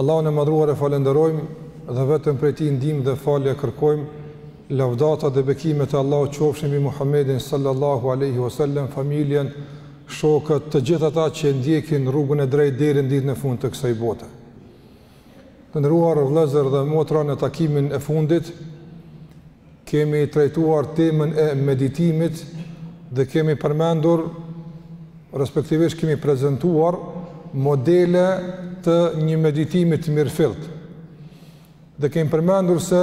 Allahun e Madhëruar e falënderojmë dhe vetëm prej Tij ndihmë dhe falje kërkojmë, lavdata dhe bekimet e Allahut qofshin mbi Muhammedin sallallahu alejhi ve sellem, familjen, shokët, të gjithë ata që e ndjekin rrugën e drejtë deri në ditën e fundit të kësaj bote. Të nderuar vëllezër dhe motra në takimin e fundit, Kemi trajtuar temën e meditimit dhe kemi përmendur, respektivisht kemi prezentuar modele të një meditimi të mirëfilltë. Dhe kemi përmendur se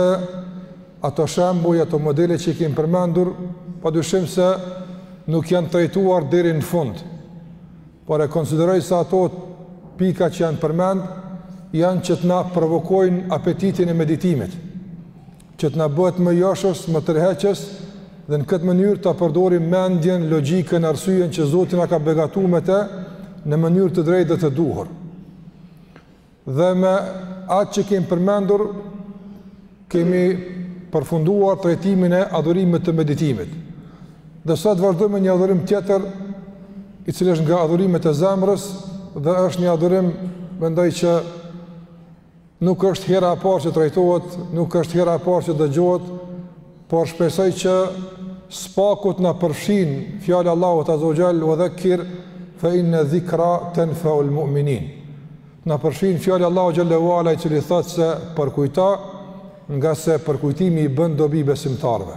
ato shembuj, ato modele që i kemi përmendur, padyshim se nuk janë trajtuar deri në fund. Por e konsideroj se ato pika që janë përmend janë që të na provokojnë apetitin e meditimit. që të na bëhet më joshës, më tërheqës dhe në këtë mënyrë ta përdorim mendjen, logjikën, arsyen që Zoti na ka begatuar me të në mënyrë të drejtë dhe të duhur. Dhe me atë që kemi përmendur kemi përfunduar trajtimin e adhurimit të meditimit. Dhe sot vazhdojmë me një adhurim tjetër, i cili është nga adhurimet e zemrës dhe është një adhurim mendoj që Nuk është hera e parë që trajtohet, nuk është hera e parë që dëgjohet, por shpresoj që së paku të na përfshijë fjala e Allahut azza wa jall wa dhakkir fa inna dhikra tanfa'u al-mu'minin. Të na përfshijë fjala e Allahut xhelle ve ala i cili thotë se përkujto ngase përkujtimi i bën dobi besimtarëve.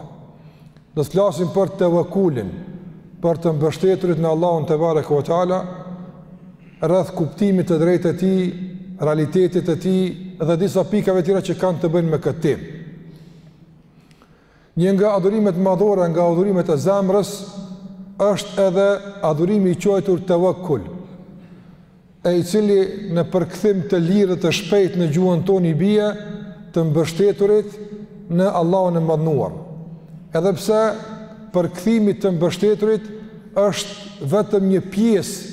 Do të flasim për tevekulin, për të mbështeturit në Allahun tebareke ve teala, rreth kuptimit të drejtë të tij, realitetit të tij dhe disa pikave tjera që kanë të bëjnë me këtë temë. Një nga adhurimet madhore nga adhurimet e zemrës është edhe adhurimi i quajtur tevekul. e i cili në përkthim të lirë dhe të shpejtë në gjuhën tonë i bie të mbështeturit në Allahun e Madhëruar. Edhe pse përkthimi të mbështeturit është vetëm një pjesë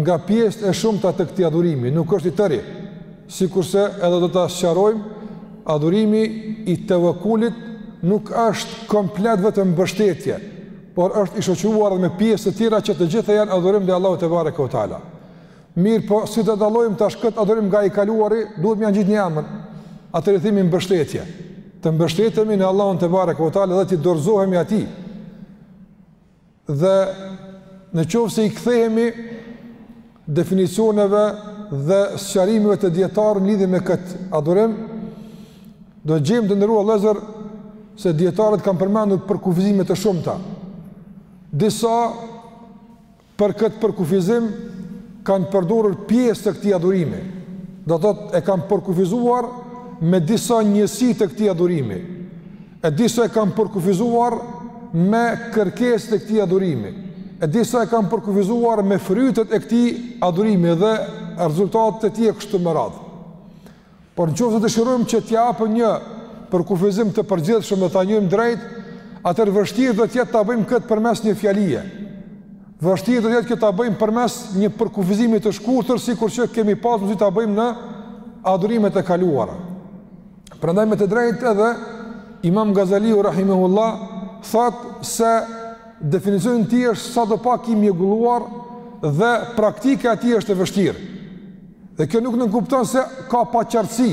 nga pjesët e shumta të këtij adhurimi, nuk është i tëri. Sikurse edhe do ta sqarojmë, adhurimi i tevekulit nuk është komplet vetëm mbështetje, por është i shoqëruar edhe me pjesë të tjera që të gjitha janë adhurim ndaj Allahut tebareke ve teala. Mirpo si ta dallojmë tash kët adhurim nga i kaluari, duhet me ia ngjit një emër. Atë i themi mbështetje. Të mbështetemi në Allahun tebareke ve teala dhe t'i dorëzohemi atij. Dhe në qoftë se i kthehemi definicioneve dhe sqarimeve të dijetarëve në lidhje me këtë adhurim, do të gjejmë të nderuar vëllezër se dijetarët kanë përmendur përkufizime të shumta. Disa për këtë përkufizim kanë përdorur pjesë të këtij adhurimi. Do të thotë e kanë përkufizuar me disa njësi të këtij adhurimi. E disa e kanë përkufizuar me kërkesat e këtij adhurimi. E disa e kanë përkufizuar me frytet e këtij adhurimi dhe rezultatet e tij e kështu me radhë. Por në qoftë se dëshirojmë që t'japim një përkufizim të përgjithshëm dhe ta njohim drejt, atëherë vështirë do t'jetë ta bëjmë këtë përmes një fjalie. Vështirë do t'jetë këtë ta bëjmë përmes një përkufizimi të shkurtër, sikur që kemi pasë mundësi ta bëjmë në adhurimet e kaluara. Prandaj me të drejtë edhe Imam Gazaliu rahimahullah thotë se definicioni i tij është sado pak i mjegulluar dhe praktika e tij është e vështirë. Dhe kjo nuk nënkupton se ka paqartësi,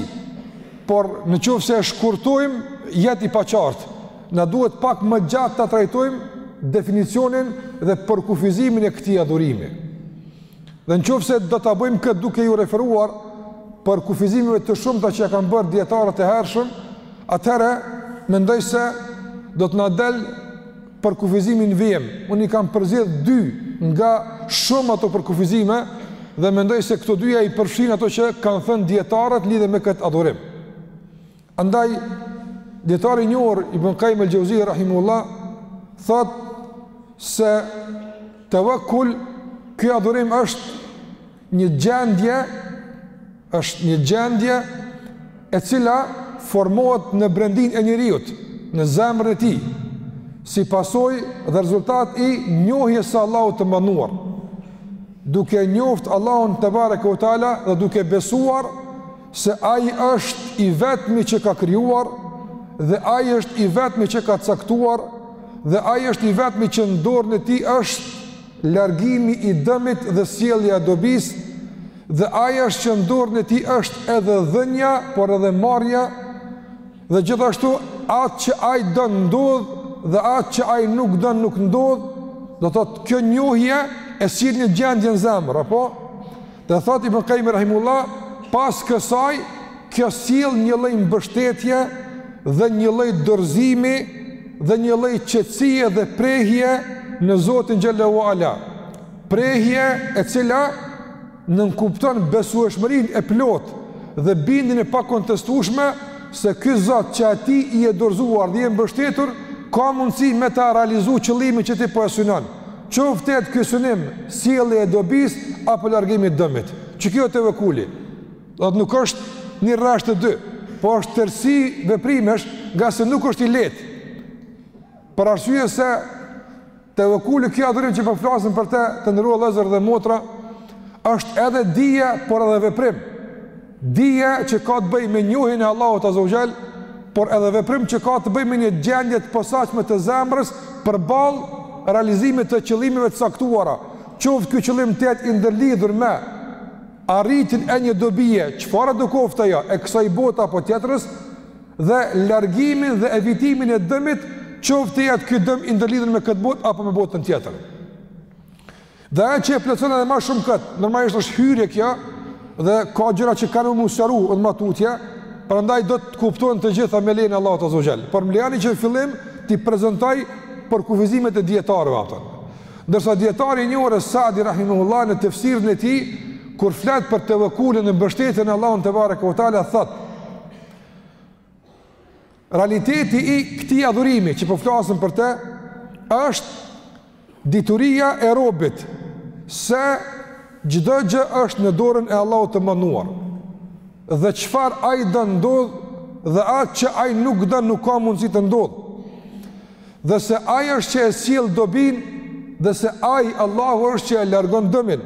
por në qoftë se e shkurtojmë, jet i paqartë. Na duhet pak më gjatë ta trajtojmë definicionin dhe përkufizimin e këtij adhurimi. Dhe në qoftë se do ta bëjmë këtë duke iu referuar përkufizimeve të shumta që ia kanë bërë dijetarët e hershëm, atëherë mendoj se do të na del përkufizimi në vijim. Unë i kam përzgjedh dy nga shumë ato përkufizime dhe mendoj se këto dyja i përfshijnë ato që kanë thënë dijetarët lidhje me këtë adhurim. Andaj, dijetari i njohur Ibn Kajim el-Xheuzije, rahimehullah, thotë se tevekul, ky adhurim është një gjendje, është një gjendje e cila formohet në brendinë e njeriut, në zemrën e tij, si pasojë dhe rezultat i njohjes së Allahut të madhëruar, duke njoft Allahun tebareke ue teala dhe duke besuar se Ai është i vetmi që ka krijuar dhe Ai është i vetmi që ka caktuar dhe Ai është i vetmi që në dorën e Tij është largimi i dëmit dhe sjellja e dobisë dhe Ai është që në dorën e Tij është edhe dhënia por edhe marrja Dhe gjithashtu atë që ai don ndodh dhe atë që ai nuk don nuk ndodh, do të thotë kjo njohje e sjell një gjendje në zemër, apo? Dhe thotë Ibn Kajimi rahimehullah, pas kësaj kjo sjell një lloj mbështetje dhe një lloj dorëzimi dhe një lloj qetësie dhe prehje në Zotin xhel-le ue ala. Prehje e cila nënkupton besueshmërinë e plotë dhe bindjen e pakontestueshme se ky Zot që atij i je dorëzuar dhe i je mbështetur ka mundësi me ta realizu qëllimin që ti po e synon, qoftë edhe ky synim sjellje e dobisë apo largim i dëmit. Që kjo tevekkuli, do të thotë nuk është një rresht a dy, po është tërësi veprimesh, nga se nuk është i lehtë. Për arsye se tevekkuli ky adhurim që po flasim për te të nderuar vllezër dhe motra, është edhe dije, por edhe veprim. Dije që ka të bëjë me njohjen e Allahut azze ue xhel, por edhe veprim që ka të bëjë me një gjendje të posaçme të zemrës përballë realizimit të qëllimeve të caktuara. Qoftë ky qëllim të jetë i ndërlidhur me arritjen e një dobie, çfarëdo qoftë ajo, e kësaj bote apo tjetrës, dhe largimin dhe evitimin e dëmit, qoftë të jetë ky dëm i ndërlidhun me këtë botë, apo me botën tjetër. Dhe ajo që e plotëson edhe ma shumë këtë, normalisht është hyrje kjo, dhe ka gjëra që kanë me u sqaru edhe ma tutje, prandaj do të kuptohen të gjitha me lejen e Allahut azze ue xhel. Por më lejoni që në fillim t'i prezentoj përkufizimet e dijetarëve atër. Ndërsa dijetari i njohur, Sadi rahimehullah, në tefsirin e tij, kur flet për tevekkulin dhe mbështetjen në Allahun tebareke ue teala, thotë, Realiteti i këtij adhurimi që po flasim për të është dituria e robit se çdo gjë është në dorën e Allahut të madhëruar. Dhe çfarë ai do ndodh dhe atë që ai nuk do nuk ka mundësi të ndodh. Dhe se Ai është që e sjell dobinë dhe se Ai, Allahu, është që e largon dëmin.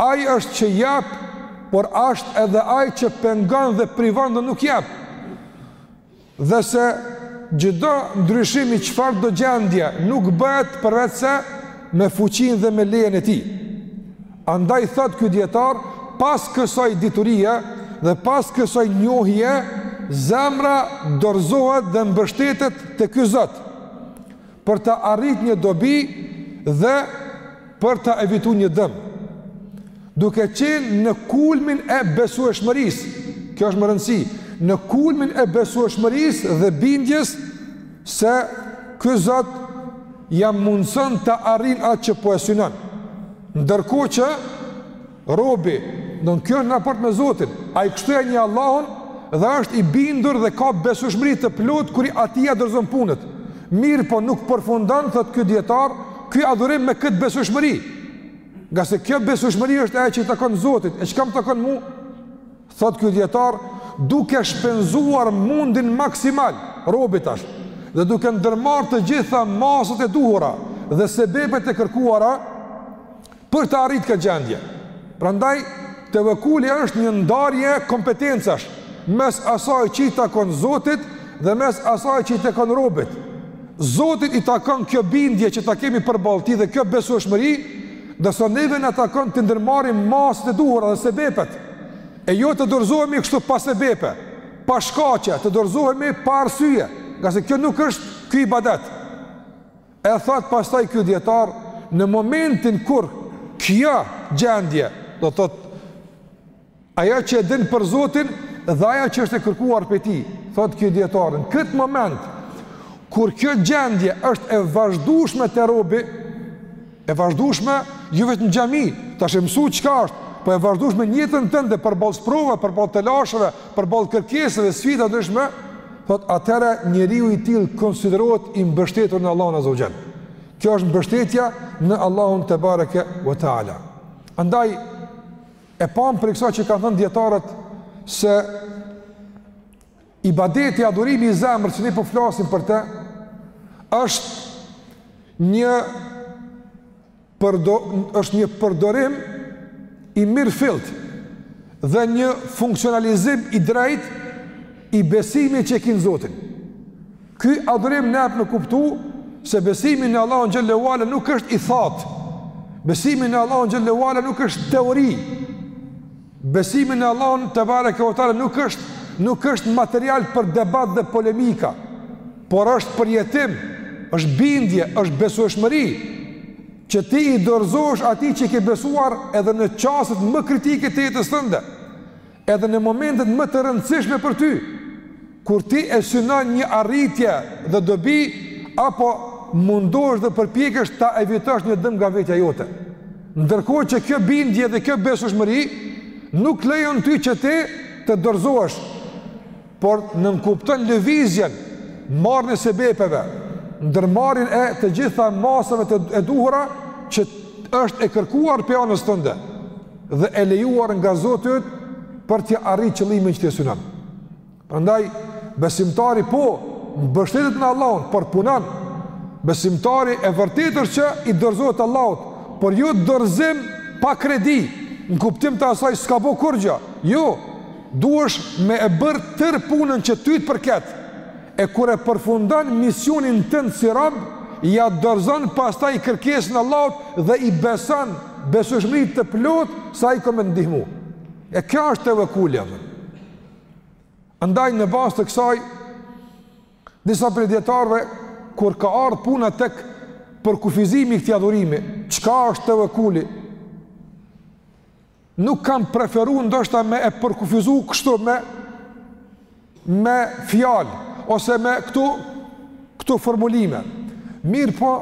Ai është që jep, por ashtë edhe Ai që pengon dhe privon dhe nuk jep. Dhe se çdo ndryshim i çfarëdo gjendje nuk bëhet përveçse me fuqinë dhe me lejen e tij. Andaj thotë ky dijetar, pas kësaj diturie dhe pas kësaj njohje, zemra dorëzohet dhe mbështetet te ky Zot për ta arrit një dobi dhe për ta evitu një dëm. Duke qenë në kulmin e besueshmërisë, kjo është me rëndësi, në kulmin e besueshmërisë dhe bindjes Se ky Zot ia mundëson ta arrijë atë që po e synon. Ndërkohë që robi, domethënë kjo në raport me Zotin, ai kështu e njeh Allahun dhe është i bindur dhe ka besueshmëri të plotë kur atij ia dorëzon punët. Mirëpo nuk përfundon, thotë ky dijetar, ky adhurim me këtë besueshmëri. Ngase kjo besueshmëri është ajo që i takon Zotit, e çka m'takon mu? Thotë ky dijetar, duke shpenzuar mundin maksimal, robi tash, dhe duke ndërmarrë të gjitha masat e duhura dhe sebepet e kërkuara për të arritë këtë gjendje. Prandaj tevekkuli është një ndarje kompetencash mes asaj që i takon Zotit dhe mes asaj që i takon robit. Zotit i takon kjo bindje që ta kemi përballë tij dhe kjo besueshmëri, ndërsa neve na takon t'i ndërmarrim masat e duhura dhe sebepet. e jo të dorëzohemi kështu pa sebepe, pa shkaqe, të dorëzohemi pa arsye, ngase kjo nuk është ky ibadet. E thotë pastaj ky dijetar në momentin kur kjo gjendje, do të thotë ajo që e din për Zotin dhe ajo që është e kërkuar prej tij, thotë ky dijetar në këtë moment kur kjo gjendje është e vazhdueshme te robi, E vazhdueshme, jo vetëm në xhami, tash e mësu çka është, po e vazhdueshme në jetën tënde përballë sprovave, përballë telasheve, përballë kërkesave, sfidave ndryshme, thotë atëherë njeriu i tillë konsiderohet i mbështetur në Allahun Azza wa Jall. Kjo është mbështetja në Allahun tebareke ve teala. Andaj e pamë prej kësaj që kanë thënë dijetarët se Ibadeti, adhurimi i zemrës që ne po flasim për të është një përdo, është një përdorim i mirëfilltë dhe një funksionalizim i drejtë i besimit që e ki në Zotin. Ky adhurim na jep me kuptu se besimi në Allahun xhel-le ve ala nuk është i thatë, besimi në Allahun xhel-le ve ala nuk është teori, Besimi në Allahun tebareke ve teala nuk është nuk është material për debat dhe polemika, por është përjetim, është bindje, është besueshmëri që ti i dorëzohesh atij që i ke besuar edhe në çastet më kritike të jetës tënde, edhe në momentet më të rëndësishme për ty. Kur ti e synon një arritje dhe dobi, apo mundohesh dhe përpjekesh ta evitosh një dëm nga vetja jote. Ndërkohë që kjo bindje dhe kjo besueshmëri nuk lejon ty që ti të dorëzohesh, por nënkupton lëvizjen, marrjen e sebepeve, ndërmarrjen e të gjitha masave të duhura që është e kërkuar prej anës tënde dhe e lejuar nga Zoti yt për të arritur qëllimin që ti e synon. Prandaj besimtari po, mbështetet në Allahun, por punon. Besimtari e vërtetë që i dorëzohet Allahut, por jo dorëzim pa kredi, në kuptim të asaj s'ka bo kurgjë. Jo, duhesh me e bërë tërë punën që ty të përket. E kur e përfundon misionin tënd si rob, ia dorëzon pastaj kërkesën Allahut dhe i beson besueshmëri të plotë se ai ka me ndihmu. E kjo është tevekulja. Andaj në bazë të kësaj disa prej dijetarëve kur ka ardhur puna tek përkufizimi i këtij adhurimi, çka është tevekuli? Nuk kanë preferu ndoshta me e përkufizu kështu me me fjalë ose me këtu Këto formulime, mirëpo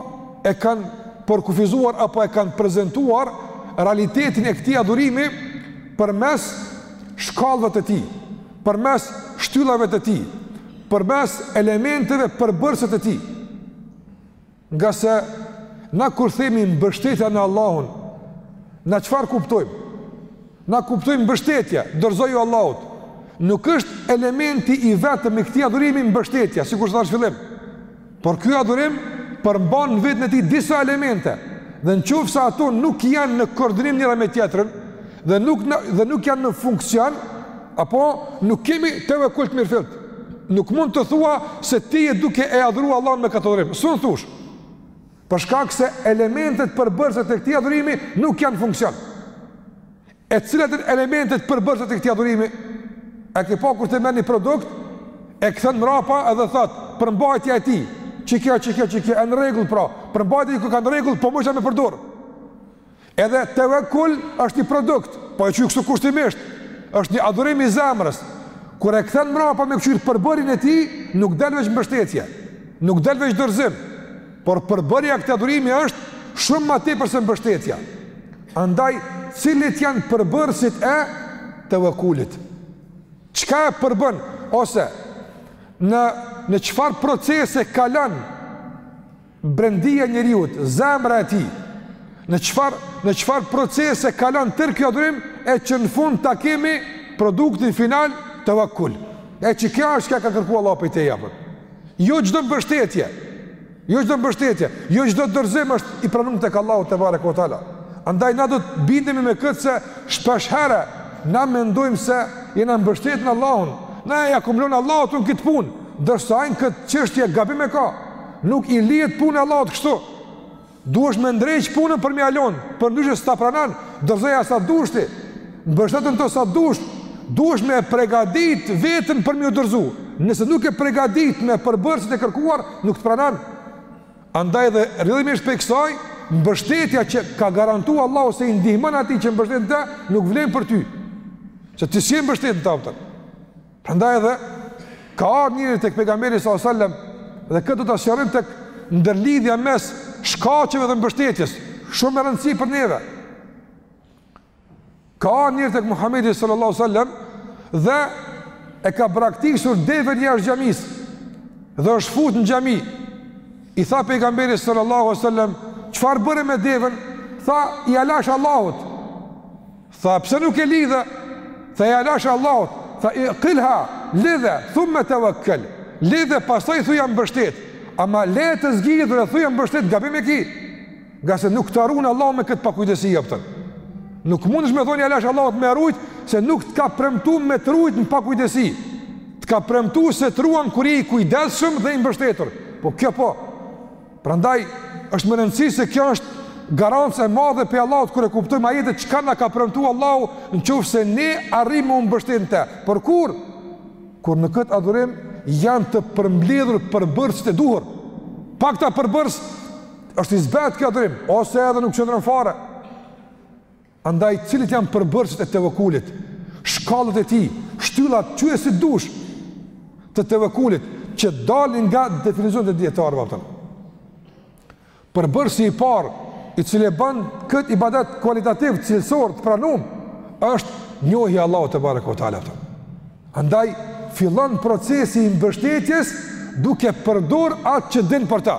e kanë përkufizuar apo e kanë prezentuar realitetin e këtij adhurimi përmes shkallëve të tij, përmes shtyllave të tij, përmes elementeve përbërëse të tij. Ngase, na kur themi mbështetja në Allahun, na çfarë kuptojmë? Na kuptojmë mbështetja, dorëzoju Allahut. Nuk është elementi i vetëm i këtij adhurimi mbështetja, sikurse thashë n'fillim. Por ky adhurim përmban në vetën e tij disa elemente, dhe në qoftë se ato nuk janë në koordinim njëra me tjetrën, dhe nuk, në, dhe nuk janë në funksion, apo nuk kemi tevekul t'mirëfilltë. Nuk mund të thuash se ti je duke e adhuru Allahun me këtë adhurim. S'un thush. Për shkak se elementet përbërëse të këtij adhurimi nuk janë n'funksion. E cilat janë elementet përbërëse të këtij adhurimi? A ke pa kur të merr një produkt e kthen mrapa edhe thotë përmbajtja e tij, çka çka çka në rregull pra, përmbajtja koka në rregull po muj me përdor. Edhe tevekul është një produkt, po e quj kështu kushtimisht, është një adhurim i zemrës. Kur e kthen mrapa me këqyrë përbërjen e tij, nuk del veç mbështetje, nuk del veç dorëzim, por përbërja e këtij adhurimi është shumë ma tepër se mbështetja. Andaj, cilët janë përbërësit e tevekulit? Çka e përbën, ose në, në çfarë procese kalon Brendia e njeriut, zemra e tij, në çfarë në çfarë procese kalon tërë ky adhurim e që në fund ta kemi produktin final tevekul. E që kjo është që ka kërku Allah prej teje, pra. Jo çdo mbështetje, jo çdo mbështetje, jo çdo dorëzim është i pranum tek Allahu tebareke ue teala. Andaj na do të bindemi me këtë se shpeshherë na mendojmë se jena mbështet në Allahun, na ia kem lon Allahut në këtë punë, ndërsa ai në këtë çështje gabim e ka. Nuk i lihet punë Allahut kështu. Duhesh me ndreq punën për me ja lënë, përndryshe s'ta pranon, dorëzoja sa dush ti, mbështetu në të sa dush, duhesh me pregadit veten për me ju dorëzu, nëse nuk e pregadit me përbërësit e kërkuar, nuk të pranon. Andaj dhe rrjedhimisht prej kësaj, mbështetja që ka garantu Allahu se i ndihmon atij që mbështetet në të, nuk vlen për ty, se ti s'je mbështet në të, a kupton. Prandaj edhe ka ardh njëri tek pejgamberi sallallahu alajhi wasallam dhe këtë do ta sqarojmë tek ndërlidhja mes shkaqeve dhe mbështetjes, shumë me rëndësi për neve. Ka ardh njëri tek Muhamedi sallallahu alajhi wasallam dhe e ka braktisur deven jashtë xhamisë dhe është fut në xhami. I tha pejgamberi sallallahu alajhi wasallam, "Çfarë bëre me deven?" Tha, "Ia lash Allahut." Tha, pse nuk e lidhe? Tha, ia lash Allahut. Tha, ikilha, lidhe, thumme tevekkel. Lidhe, pastaj thuj jam mbështet. Ama leje të zgjidhur dhe thuj jam mbështet, gabim e ki. Ngase nuk ta run Allahu me këtë pakujdesi a kupton. Nuk mundesh me thon ia lash Allahut me e rujt, se nuk të ka premtu me të rujt në pakujdesi. Të ka premtu se të ruan kur je i kujdesshëm dhe i mbështetur. Po kjo po, Prandaj është me rëndësi se kjo është garancë e madhe prej Allahut kur e kuptojmë ajetet çka na ka premtu Allahu nëse ne arrijmë me u mbështet në të. Por kur kur në këtë adhurim janë të përmbledhur përbërësit e duhur. Pakta përbërës është i zbehtë ky adhurim, ose edhe nuk qëndron fare. Andaj cilët janë përbërësit e tevekkulit, shkallët e tij, shtyllat quji si dush të tevekkulit që dalin nga definicionet e dijetarëve, a kupton. Përbërësi i parë i cili e bën kët ibadet kualitativ cilësor të pranum është njohja e Allahut tebareke ve teala, a kupton. Andaj fillon procesi i mbështetjes duke përdor atë që din për ta.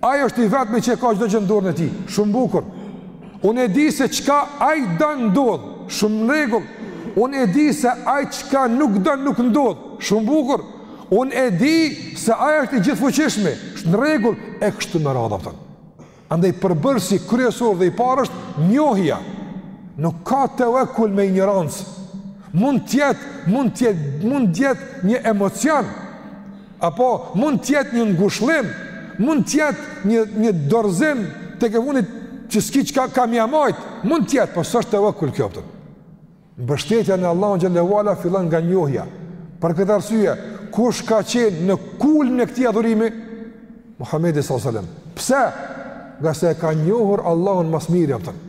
Ai është i vetmi që e ka çdo gjë në dorën e tij. Shumë bukur. Unë e di se çka ai don ndodh. Shumë në rregull. Unë e di se ai çka nuk don nuk ndodh. Shumë bukur. Unë e di se ai është i gjithëfuqishëm. Është në rregull e kështu me radhë, a kupton. Andaj përbërësi kryesor dhe i parë është njohja. Nuk ka tevekkul me injorancë. Mund të jetë, mund të jetë, mund të jetë një emocion Apo mund të jetë një ngushëllim, mund të jetë një një dorëzim tekefundit që s'ki çka me ja majt, mund të jetë, po s'është tevekkul kjo, a kupton. Mbështetja në Allahun xhelle ve ala fillon nga njohja. Për këtë arsye, kush ka qenë në kulmin e këtij adhurimi? Muhamedi sallallahu alaihi wasallam. Pse? Ngase e ka njohur Allahun më së miri, a kupton.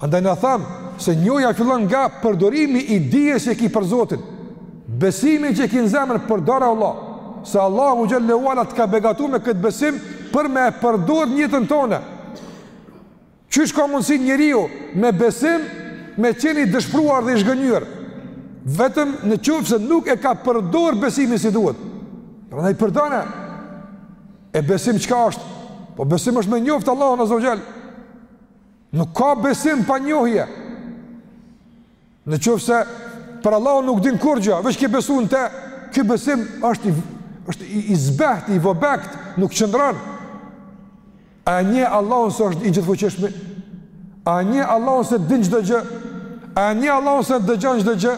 Andaj na tham se njohja fillon nga përdorimi i dijes që e ki për Zotin. Besimin që e ki në zemër përdore vlla, se Allahu xhel-le ue ala të ka begatu me këtë besim për me e përdor në jetën tonde. Qysh ka mundësi njeriu me besim me qenë i dëshpruar dhe i zhgënjyer vetëm në qoftë se nuk e ka përdor besimin si duhet. Prandaj përdore. E besim çka është? Po besim është me njoftë Allahun azze ue xhel. Nuk ka besim pa njohje. Në qoftë se për Allah nuk din kurgja, veç ke besu në te, ky besim është, i, është i, i zbeht, i vobekt, nuk qëndron. A e njeh Allahun se është i gjithëfuqishmi? A e njeh Allahun se din çdo gjë? A e njeh Allahun se dëgjon çdo gjë?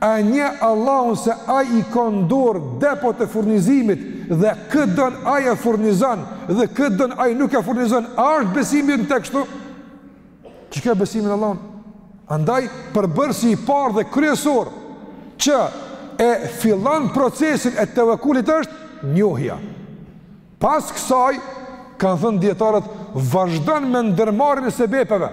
A e njeh Allahun se Ai i ka në dorë depot e furnizimit dhe kë don Ai e furnizon dhe kë don Ai nuk e furnizon, a është besimi në te kështu? Qe ky besimi në Allahun? Andaj, përbërësi i parë dhe kryesor që e fillon procesin e tevekulit është njohja. Pas kësaj, kanë thënë dijetarët, vazhdon me ndërmarrjen e sebepeve.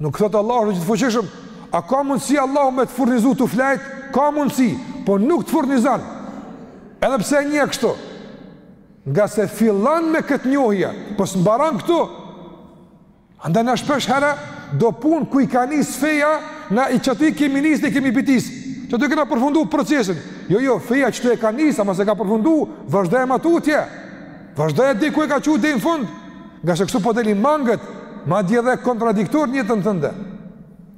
Nuk thotë Allahu i gjithëfuqishëm, a ka mundësi Allahu me të furnizu tu flejt? Ka mundësi, po nuk të furnizon. Edhe pse e njeh kështu. Ngase fillon me këtë njohje, po s'mbaron këtu, Andaj na shpesh herë do punë ku i ka nis feja, na qatu i kemi nis e i kemi bitis. Qatu e kena përfundu procesin. Jo, jo, feja qetu e ka nis, ama s'e ka përfundu, vazhdoje ma tutje. Vazhdoje deri ku e ka çu deri në fund. Ngase kështu po del i mangët, madje dhe kontradiktor në jetën tënde.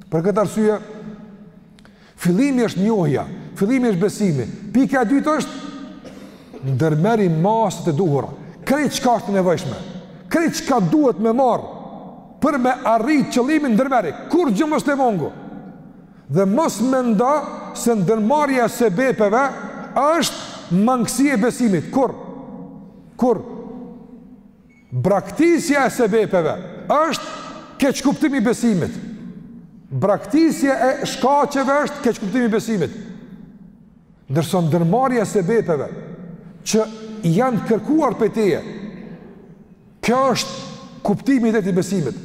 Për këtë arsye, Fillimi është njohja, fillimi është besimi. Pika e dytë është ndërmerri masat e duhura. Krejt çka është e nevojshme. Krejt çka duhet me marr për me arrit qëllimin ndërmerre. Kurgjo mos të mungon. Dhe mos mendo se ndërmarrja e sebepeve është mangësi e besimit. Kurrë, kurrë. Braktisja e sebepeve është keqkuptimi i besimit. Braktisja e shkaqeve është keqkuptimi i besimit. Ndërsa ndërmarrja e sebepeve që janë kërkuar prej teje, kjo është kuptimi i drejtë i besimit.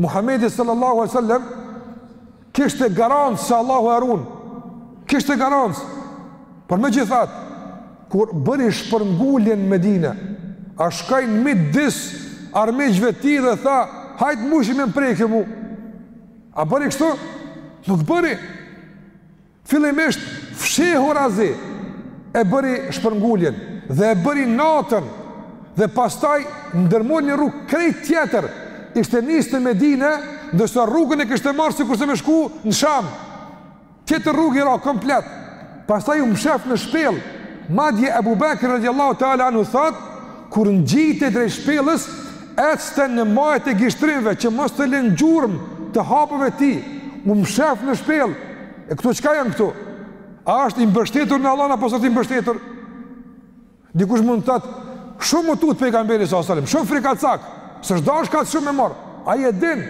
Muhammedi sallallahu alejhi ue selam Kishte garancë se Allahu e runë. Kishte garancë. Por megjithatë, kur bëri shpërnguljen në Medine, a shkoi në midis armiqve të tij dhe tha, hajtë a muni me më prek mu. A bëri kështu? Nuk bëri. Fillimisht fshehurazi e bëri shpërnguljen dhe e bëri natën dhe pastaj ndërmori një rrugë krejt tjetër, ishte nisë në Medine, ndërsa rrugën e kishte marrë sikurse me shku në Sham, tjetër rrugë i ra komplet, pastaj u mshef në shpellë, madje Ebu Bekri radiallahu ta'ala anhu thotë, Kur ngjitej drejt shpellës, ecte në majat e gishtrinjve që mos të lërë gjurmë të hapave të tij, u mshef në shpellë, e këtu çka janë këto? A është i mbështetur në Allahun apo s'është i mbështetur? Dikush mund të thotë, shumë u tut pejgamberi alejhi selam, shumë frikacak, se ç'u dashka kaq shumë me marrë, ai e din,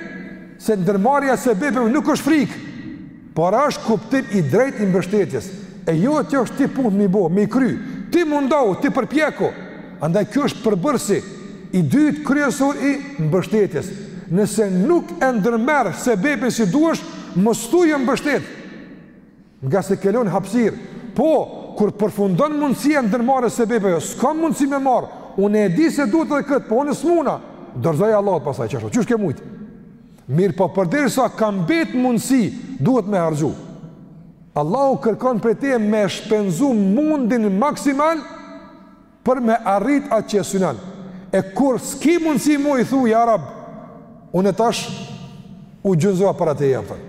se ndërmarja sebepeve nuk është frikë, Por është kuptim i drejtë i mbështetjes. E jo tij, ësht e tij punët me i bo, me i kry. Ti mundohu, ti përpjeku. Andaj kjo është përbërësi i dytë kryesor i mbështetjes. Nëse nuk e ndërmerr sebepin si duhesh, mos thuaj jam mbështet. Ngase ke lon hapësirë. Po, kur përfundon mundësia me ndërmarrë sebepe, s'ka mundësi me marrë, unë e di se duhet edhe këtë, po unë s'muna, dorëzoja Allahut pasaj ato, qysh s'ke mujtë? Mirëpo përderisa ka mbet mundësi, duhet me harxhu. Allahu kërkon prej teje me shpenzu mundin maksimal për me arrit atë që e synan. E kur s'ki mundësi mo i thu, ja rab, unë tash u gjunëzova para teje, kupton.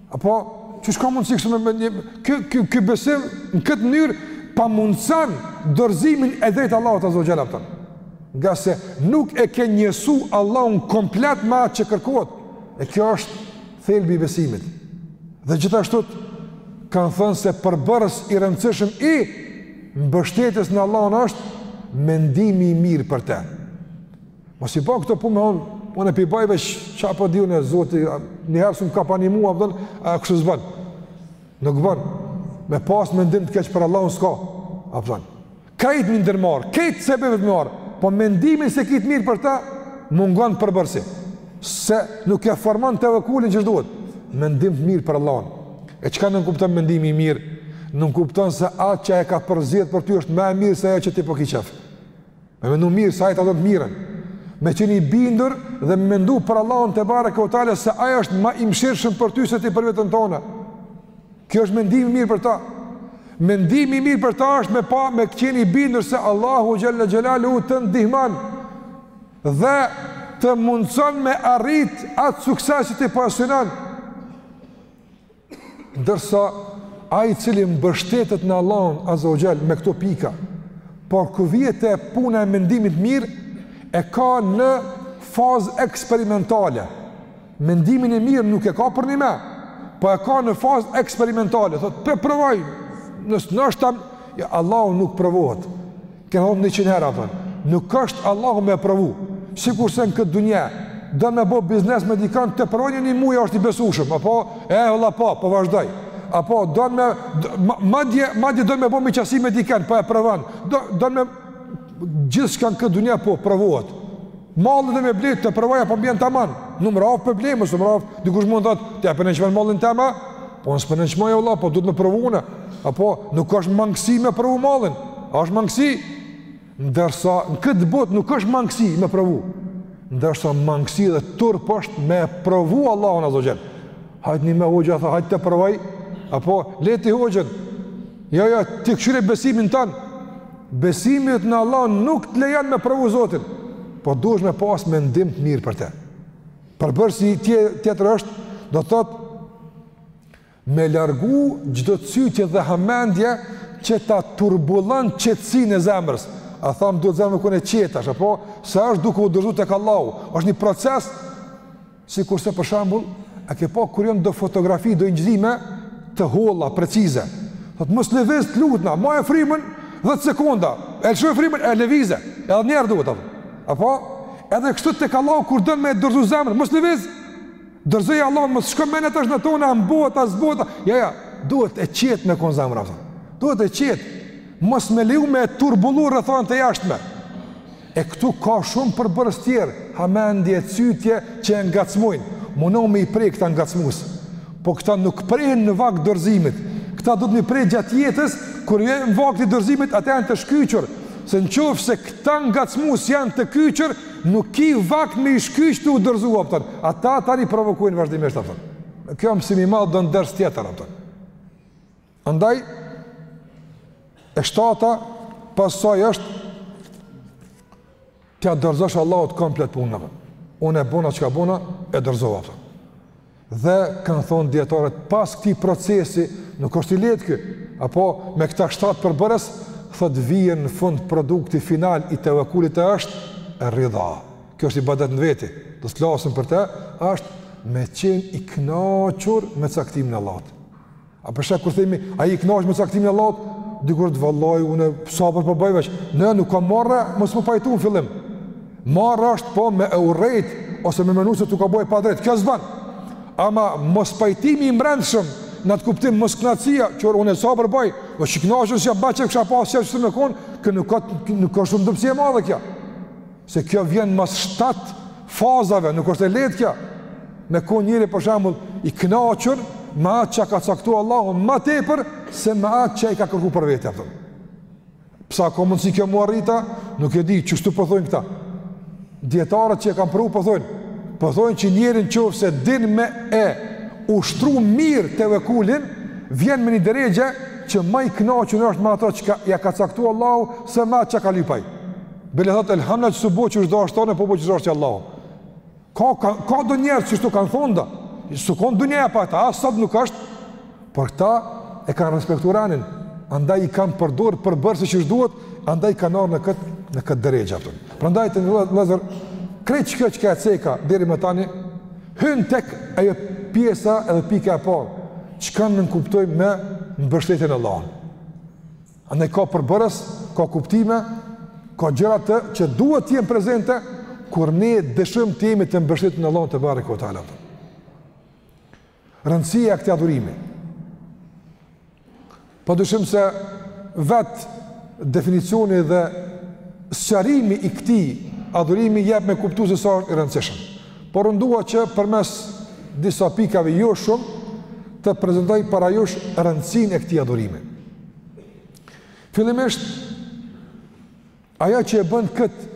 Apo, qysh ka mundësi kështu me, ky, ky, ky besim në këtë mënyrë, pamundëson dorëzimin e drejtë Allahut azze ue xhel, kupton. Ngase nuk e ke njësu Allahun komplet me atë që kërkohet. E kjo është thelbi i besimit. Dhe gjithashtu, kanë thënë se përbërës i rëndësishëm i mbështetjes në Allahun është mendimi i mirë për te. Mos i bon këto punë more, unë po i baj veç ça po e di unë se Zoti, një herë s'm ka pa mua, kupton, a kështu s'bën. Nuk bën. Me pas mendim të keq për Allahun s'ka. A kupton. Krejt me i ndërmarrë, krejt sebepet me i marrë, po mendimi s'e ki të mirë për ta mungon përbërësi. Se nuk e formon tevekkulin qysh duhet. Mendim të mirë për Allahun. E çka nënkupton mendimi i mirë? Nënkupton se atë që e ka përzgjedh për ty është më e mirë se ajo që ti po ki qef. Me mendu mirë, se ai ta don të mirën. Me qenë i bindur dhe me mendu për Allahun tebareke ue teala se ai është ma i mshirshëm për ty se ti për veten tonde. Kjo është mendimi i mirë për ta. Mendimi i mirë për ta është me pa me qenë i bindur se Allahu xhel-le xhelaluhu të ndihmon dhe të mundëson me arrit atë sukses që ti po e synon. Ndërsa ai i cili mbështetet në Allahun Azza wa Jall me këto pika, por kur vjen te puna e mendimit mirë, e ka në fazë eksperimentale. Mendimin e mirë nuk e ka përnjime, po e ka në fazë eksperimentale, thotë, po e provoj, nëse m'është taman, ja, Allahu nuk provohet, E kam njëqind herë thënë. Nuk është Allahu me e provu. Sikurse në këtë dunja, don me bo biznes me dikan, ta provoj një muj, a është i besushëm. Apo, e, vëlla, po, po vazhdoj. Apo, do me, madje, madje don me bo miqasi me dikan, po e provon. Do, do me, gjithçka në këtë dunja, po provohet. Mallin do me ble, ta provoj a po m'bjen taman. Nëse më ra, e blej, nëse s'më ra. Dikush mund të thotë, "Ti a po e nënçmon mallin tem?" Po unë s'po e nënçmoj vlla, po duhet me e provu unë. Apo nuk është mangësi me provu mallin. A është mangësi? Ndërsa në këtë botë nuk është mangësi me provu. Ndërsa mangësi dhe turp është me provu Allahun azza wa xhel. Hajt nime hoxha tha, hajt ta provoj. Apo le ti hoxhën. Jo, jo, ti kshyre besimin tan. Besimi yt në Allah nuk të lejon me provu Zotin, po duhesh me pas mendim të mirë për te. Përbërësi tjetër është, do të thotë, me largu çdo cytje dhe hamendje që ta turbullon qetësinë e zemrës. A thamë, duhet zemra me kon e qetë, a po, se është duke u dorëzu tek Allahu, është një proces Sikurse për shembull, a ke pa kur janë do fotografi do inçizime të holla, precize. Thotë mos lëviz të lutna, mbaje frymën 10 sekonda. E lëshove frymën, e lëvize. Edhe një herë duhet apo. Apo edhe kështu tek Allahu kur don me e dorzu zemrën, mos lëviz. Dorëzoja Allahut, mos shko me mend tash në tona anët e botës. Jo, jo, duhet e qetë me kon zemra. Duhet e qetë. Mos me leju me e turbullu rrethanat e jashtme. E këtu ka shumë përbërës tjerë, hamendje, cytje, që e ngacmojnë, mundohu me i pre këta ngacmus, po këta nuk prehen në vakt të dorëzimit, këta duhet me i pre gjatë jetës, kur vjen vakti i dorëzimit, ata janë të shkyqër, se në qofë se këta ngacmus janë të kyqër, nuk ki vakt me i shkyqë tu u dorëzu, a kupton, ata tani provokojnë vazhdimisht, a kupton. Kjo mësim i madh, don ders tjetër, a kupton. Andaj, e shtata, pastaj është, t'ia dorëzosh Allahut komplet punën.. Unë e bona çka bona, e dorëzo, a kupton. Dhe, kanë thonë dijetarët, pas këtij procesi, nuk është i lehtë ky, apo me këta shtatë përbërës, thotë vjen në fund produkti final i tevekkulit, e është, e rridha. Kjo është ibadet në veti, do të flasim për te, është me qenë i kënaqur me caktimin e Allahut. A, për she, kur themi ai i kënaqur me caktimin e Allahut, dikush thotë vallahi unë sabër po bëj veç. Në nuk ka marre, mos me u pajtu në fillim. Marre është po me e urrejt ose me menu se t'u ka bë padrejt. Kjo s'ban. Ama mos pajtimi i mbrendshëm në atë kuptim moskënaqësia, që unë sabër bëj, po s'i kënaqëm si apo çka pas çka më kon, kjo nuk është shumë dobësi e madhe kjo. se kjo vjen mas 7 fazave, nuk është e lehtë kjo, me kon njeri për shembull i knaqur me atë që ka caktu Allahu ma tepër se me atë që i ka kërku për vete, a kupton. Po sa ka mundësi kjo me u arrit, nuk e di, qështu po thojnë këta. Dijetarët që e kam pru po thojnë, po thojnë që njeri në qoftë se din me e ushtru mirë tevekulin, vjen me një deregje që ma i knaqur është me atë që ka, ja ka caktu Allahu se me atë që ka lyp ai. Bile thot elhamdulah që s'u bo qysh deshta unë po u bo qysh desh Allahu. Ka, ka, ka do njerëz qështu kanë thonë de. S'u konë dunjaja pa ta, as sot nuk është. Por këta e kanë respektu renin. Andaj i kanë përdor përbërëset qysh duhet, andaj i kanë arri në këtë, në këtë deregje. Prandaj të nderuar vllezër, krejt qikjo çka e ceka, deri më tani, hyn tek ajo pjesa edhe pika e parë, çka nënkuptojmë me mbështetjen në Allahun. Andaj ka përbërës, ka kuptime, ka gjëra atë që duhet të jenë prezente kur ne dëshirojmë të jemi të mbështetur në Allahun tebareke ue teala. Rëndësia e këtij adhurimi. Pa dyshim se vet definicioni dhe sqarimi i këtij adhurimi jep me kuptu se sa është i rëndësishëm. Por unë dua që përmes disa pikave jo shumë të prezantoj para jush rëndësinë e këtij adhurimi. Fillimisht, ajo që e bën këtë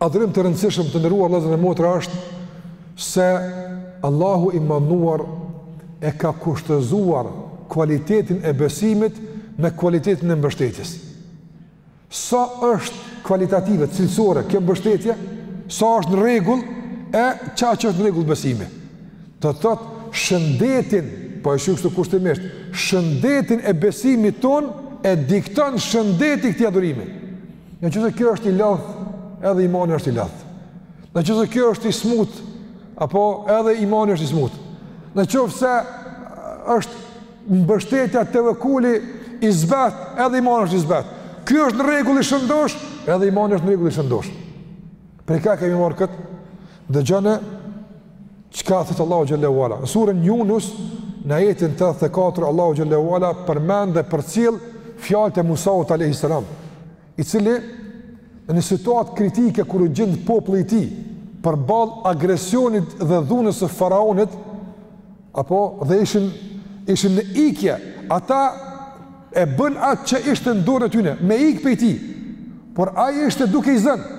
adhurim të rëndësishëm të nderuar vllezër e motra është se Allahu i madhëruar e ka kushtëzuar kualitetin e besimit me kualitetin e mbështetjes. sa është kualitative, cilësore, kjo mbështetje, sa është në rregull eq aq është në rregull besimi. Do të thotë shëndetin, po e shpreh kështu kushtimisht, shëndetin e besimit tonë e dikton shëndeti i këtij adhurimi. Në qoftë se ky është i lodht, edhe imani është i lodht. Në qoftë se ky është i smut, apo edhe imani është i smut. Në qoftë se është Mbështetja tevekuli i zbeht, edhe imani është i zbeht. Ky është në rregull i shëndosh, edhe imani është në rregull i shëndosh. Prej ka e kemi marr kët? Dëgjone çka thot Allahu xhel-le ue ala. Në suren Junus, në ajetin 84 Allahu xhel-le ue ala përmend dhe përcjell fjalët e Musaut alejhi selam. i cili në një situatë kritike kur u gjend populli i tij përballë agresionit dhe dhunës së faraonit, apo dhe ishin ishin në ikje, ata e bën atë që ishte në dorën e tyne, me ik prej tij. Por ai ishte duke i zënë.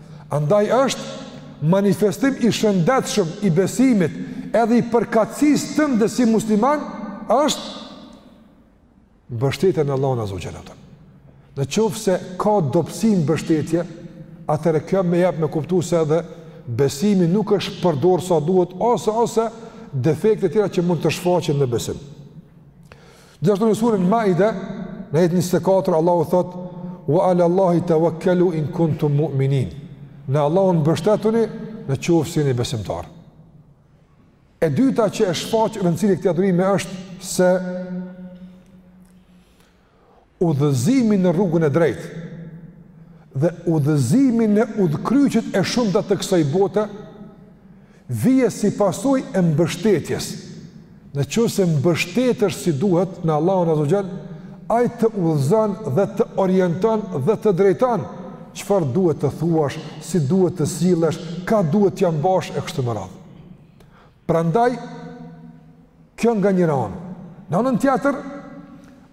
Andaj është manifestim i shëndetshëm i besimit edhe i përkatësisë tënde si musliman është mbështetja në Allahun Azza wa Jall. Në qoftë se ka dobësi mbështetje, atëherë kjo me jep me kuptu se edhe besimi nuk është përdorë sa duhet, ose, ose defekte tjera që mund të shfaqen në besim. Gjithashtu në surën Maide, në ajetin 24 Allahu thotë: "Wa 'ala Allahi tawakkalu in kuntum mu'minin." Në Allahun mbështetuni në qoftë se jeni besimtarë. E dyta që e shfaq rëndësinë e këtij adhurimi është se udhëzimi në rrugën e drejtë dhe udhëzimi në udhëkryqet e shumta të kësaj bote Vjen si pasojë e mbështetjes. Në qoftë se mbështetesh si duhet në Allahun Azza wa Jall, Ai të udhëzon dhe të orienton dhe të drejton çfarë duhet të thuash, si duhet të sillesh, kah duhet t'ia mbash e kështu me radhë. Prandaj Kjo nga njëra anë. Në anën tjetër,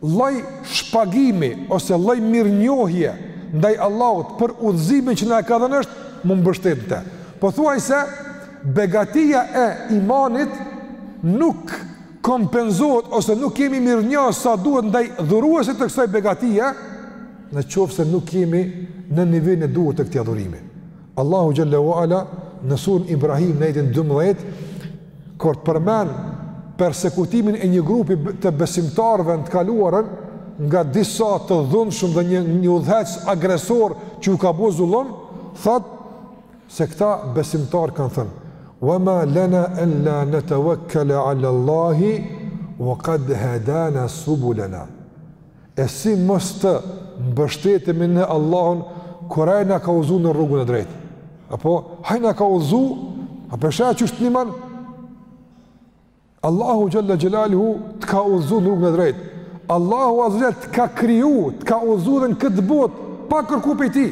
lloj shpagimi ose lloj mirënjohje ndaj Allahut për udhëzimin që na e ka dhënë është m'u mbështet n'te. Po thuaj se begatia e imanit nuk kompenzohet ose nuk kemi mirënjohje sa duhet ndaj dhuruesit të kësaj begatia në qoftë se nuk jemi në nivelin e duhur të këtij adhurimi. Allahu xhalla ua ala në surën Ibrahim në ajetin 12 kur e përmend persekutimin e një grupi të besimtarëve në të kaluarën nga disa të dhunshëm dhe një një udhëheqës agresor që u ka bo zullum, thotë se këta besimtarë kanë thënë: "Wa ma lana an la natawakkala 'ala Allahi wa qad hadana subulana." E si mos të mbështetemi në Allahun kur ai na ka udhëzu në rrugën e drejtë? Apo ai na ka udhëzu, a po e sheh qysh t'nihmon? Allahu xhalla xhelaluhu të ka udhëzu në rrugën e drejtë. Allahu azza wa jall të ka kriju, të ka udhëzu edhe në këtë botë pa kërku prej tij.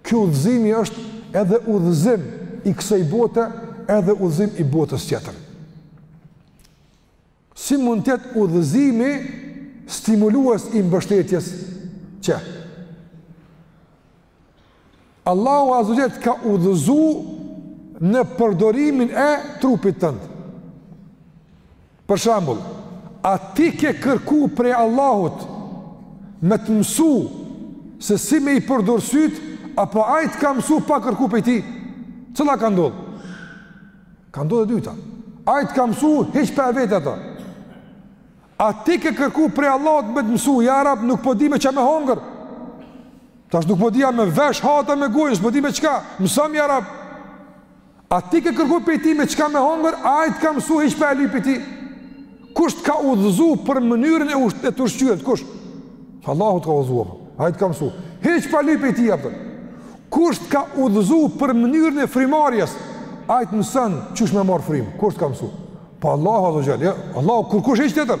Ky udhëzimi është edhe udhëzim i kësaj bote, edhe udhëzim i botës tjetër. Si mund të jetë udhëzimi stimulues i mbështetjes që Allahu Azza wa xhel ka udhëzu në përdorimin e trupit tënd. Për shembull, a ti ke kërku prej Allahut me të mësu se si me i përdor sytë, apo ai të ka mësu pa kërku prej tij? Cila ka ndodh? Ka ndodh e dyta. Ai të ka mësu, hiç pa e vet ato. A ti ke kërku prej Allahut me të mësu, ja Rab nuk po di me ça me hongër. Tash nuk po di a me vesh hahet a me gojë, s'po di me çka, mësom ja Rab. A ti ke kërku prej tij me çka me hongër, ai të ka mësu, hiç pa e lyp ti. Kush të ka udhëzu për mënyrën e usht e të ushqyet, kush? Allahu të ka udhëzu, apë. Ai të ka mësu. Hiç pa lyp prej tij, apë. Kush të ka udhëzu për mënyrën e frymarrjes, ai të mëson qysh me marrë frymë, kush të ka mësu? Po Allahu azza wa xhel, ja, Allahu, kurrkush hiç tjetër?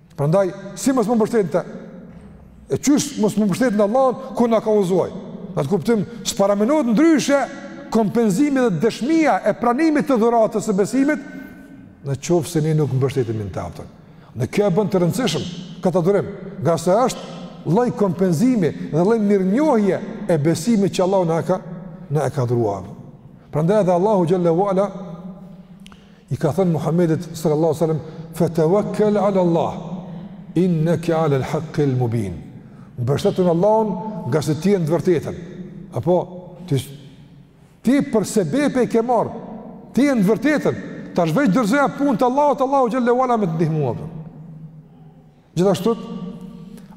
Prandaj si mos m'u mbështet në të? E qysh mos m'u mbështet në Allahun kur na ka udhëzuar. Në këtë kuptim, s'paramendohet ndryshe kompenzimi dhe dëshmia e pranimit të dhuratës së besimit, në qoftë se ne nuk mbështetemi në të aftën. Dhe kjo e bën të rëndësishëm këtë adhurim, ngase është lloj kompenzimi dhe lloj mirënjohje e besimit që Allahu na e ka, na e ka dhuruar. Prandaj edhe Allahu xhel-le ue ala I ka thënë Muhammedit sallallahu alaihi wasallam, "Fatawakkal 'ala Allah, innaka 'ala al-haqqi al-mubin." Mbështetu në Allahun, ngase ti je në të vërtetën. Apo ti ti për sebepe i ke marrë, ti je në të vërtetën. Tash veç dorëzoja punët Allahut, Allahu xhel-le ue ala me të ndihmuar. Gjithashtu,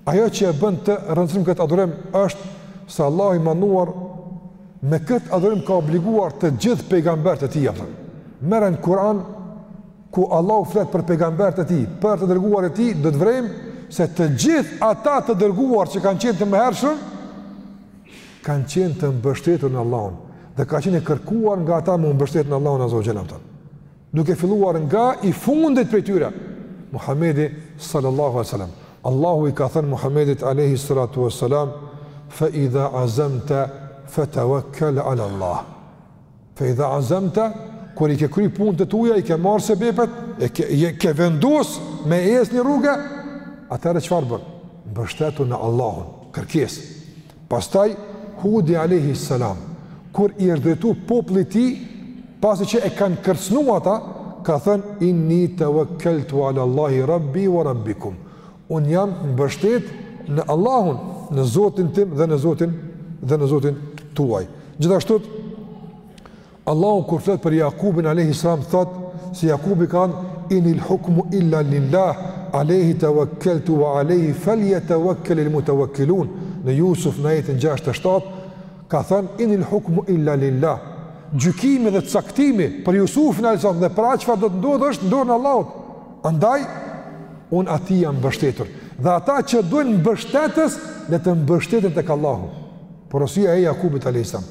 ajo që e bën të rëndësishëm këtë adhurim është se Allahu i madhëruar me këtë adhurim ka obliguar të gjithë pejgamberët e tij apo. Merre në Kur'an ku Allahu flet për pejgamberët e tij, për të dërguarit e tij, do të vërejmë se të gjithë ata të dërguar që kanë qenë të mëhershëm kanë qenë të mbështetur në Allahun dhe ka qenë e kërkuar nga ata me u mbështet në Allahun azza wa jalla. Duke filluar nga i fundit prej tyre, Muhammedi sallallahu alaihi wasallam. Allahu i ka thënë Muhammedit alaihi salatu wasalam, "Fa idha azamta fatawakkal ala Allah." Fa idha azamta, kur i ke kry punët e tua, i ke marrë sebepet, e ke e ke vendos me ecë një rrugë, atëherë çfarë bën? Mbështetu në Allahun, kërkesë. Pastaj Hudi alejhi selam kur i është drejtu popullit tij, pasi që e kanë kërcënu ata, ka thënë, inni tawakkaltu ala Allahi rabbi wa rabbikum, unë jam mbështet në Allahun, në Zotin tim dhe në Zotin, dhe në Zotin tuaj. Gjithashtu, Allahu kur flet për Jakubin alejhi selam thot se Jakubi ka thënë inil hukmu illa lillah alejhi tawakkaltu wa alejhi falyatawakkal almutawakkilun në Yusuf në ajetin 67 ka thënë inil hukmu illa lillah gjykimi dhe caktimi për Yusufin alejhi selam dhe për atë çfarë do të ndodhë është në dorën e Allahut andaj un atij jam mbështetur dhe ata që dojnë mbështetës le të mbështeten tek Allahu porosia e Jakubit alejhi selam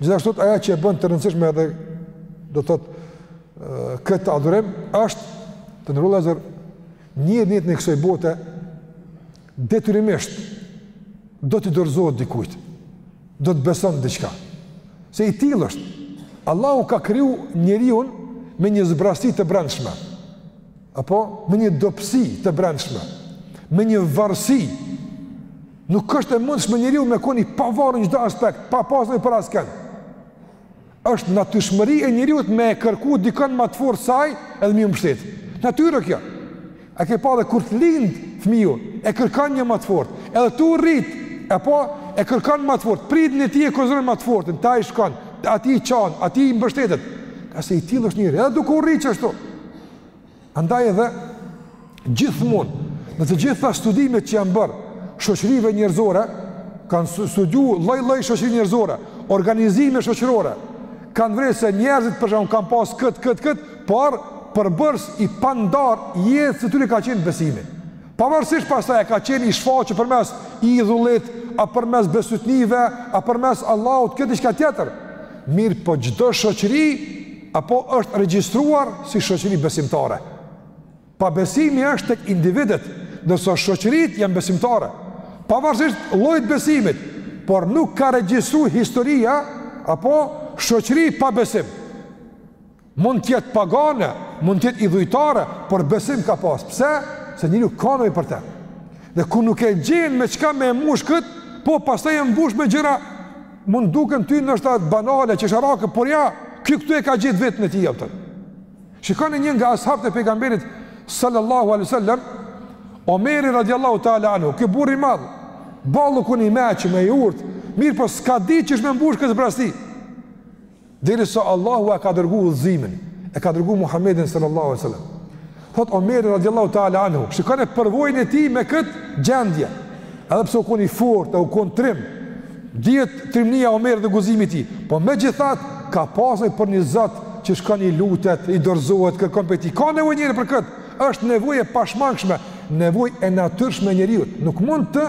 Gjithashtu ajo që e bën të rëndësishme edhe do të thotë këtë adhurim është të nderuar vëllezër njeriu në jetën e kësaj bote detyrimisht do t'i dorëzohet dikujt. Do të beson diçka. Se i tillë është. Allahu ka kriju njeriun me një zbrasti të brendshme. Apo me një dobësi të brendshme. Me një varësi Nuk është e mundshme njeriu me kon i pavarur në çdo aspekt, pa pasë nevojë për askënd. është natyrshmëri e njeriut me e kërku dikon më të fortë se ai edhe m'iu mbështet. Natyrë kjo. A ke pa edhe kur të lind fëmiu, e kërkon një më të fortë. Edhe tu u rrit, apo e kërkon më të fortë. Prindin e tij e konsideron më të fortin, te ai shkon, atij i qan, atij i mbështetet. Ngase i tillë është njeriu, edhe duke u rrit ashtu Andaj edhe gjithmonë në të gjitha studimet që janë bërë shoqërive njerëzore kanë studiu lloj-lloj shoqëri njerëzore, organizime shoqërore. Kanë vërejt se njerëzit për shembull kanë pas kët kët kët, por përbërs i pandar jetës së tyre ka qenë besimi. Pavarësisht pastaj a ka qenë i shfaqur përmes idhullit, a përmes besytnive, a përmes Allahut, kjo diçka tjetër. Mirëpo çdo shoqëri apo është regjistruar si shoqëri besimtare. Pabesimi është tek individët, ndërsa shoqëritë janë besimtare. Pavarësisht llojit besimit, por nuk ka regjistru historia apo shoqëri pa besim. Mund të jetë pagane, mund të jetë idhujtare, por besim ka pas. Pse? Se njeriu ka nevojë për të. Dhe kur nuk e gjen me çka me e mbush kët, po pastaj e mbush me gjëra mund duken ty ndoshta banale, qesharake, por ja, ky këtu e ka gjetë veten e tij atë. Shikoni një nga ashabët e pejgamberit sallallahu alaihi wasallam, Omeri radiallahu ta'ala anhu, ky burrë i madh, valla u kon i mençëm e i urtë, mirëpo s'ka ditë qysh me mbushë këtë zbrasti. Derisa Allahu e ka dërgu udhëzimin, e ka dërgu Muhammedin sallallahu alaihi wasallam. Thot Omeri radiallahu ta'ala anhu, shikoni përvojën e tij me këtë gjendje, edhe pse u konë i fort, e u konë trim, dihet trimnia e Omerit dhe guximi i tij, po megjithatë ka pas nevoj për një zot që shkon i lutet, i dorzohet, kërkon prej tij, ka nevoj njeriu për këtë, është nevoj e pashmangshme, nevoj e natyrshme e njeriut, nuk mund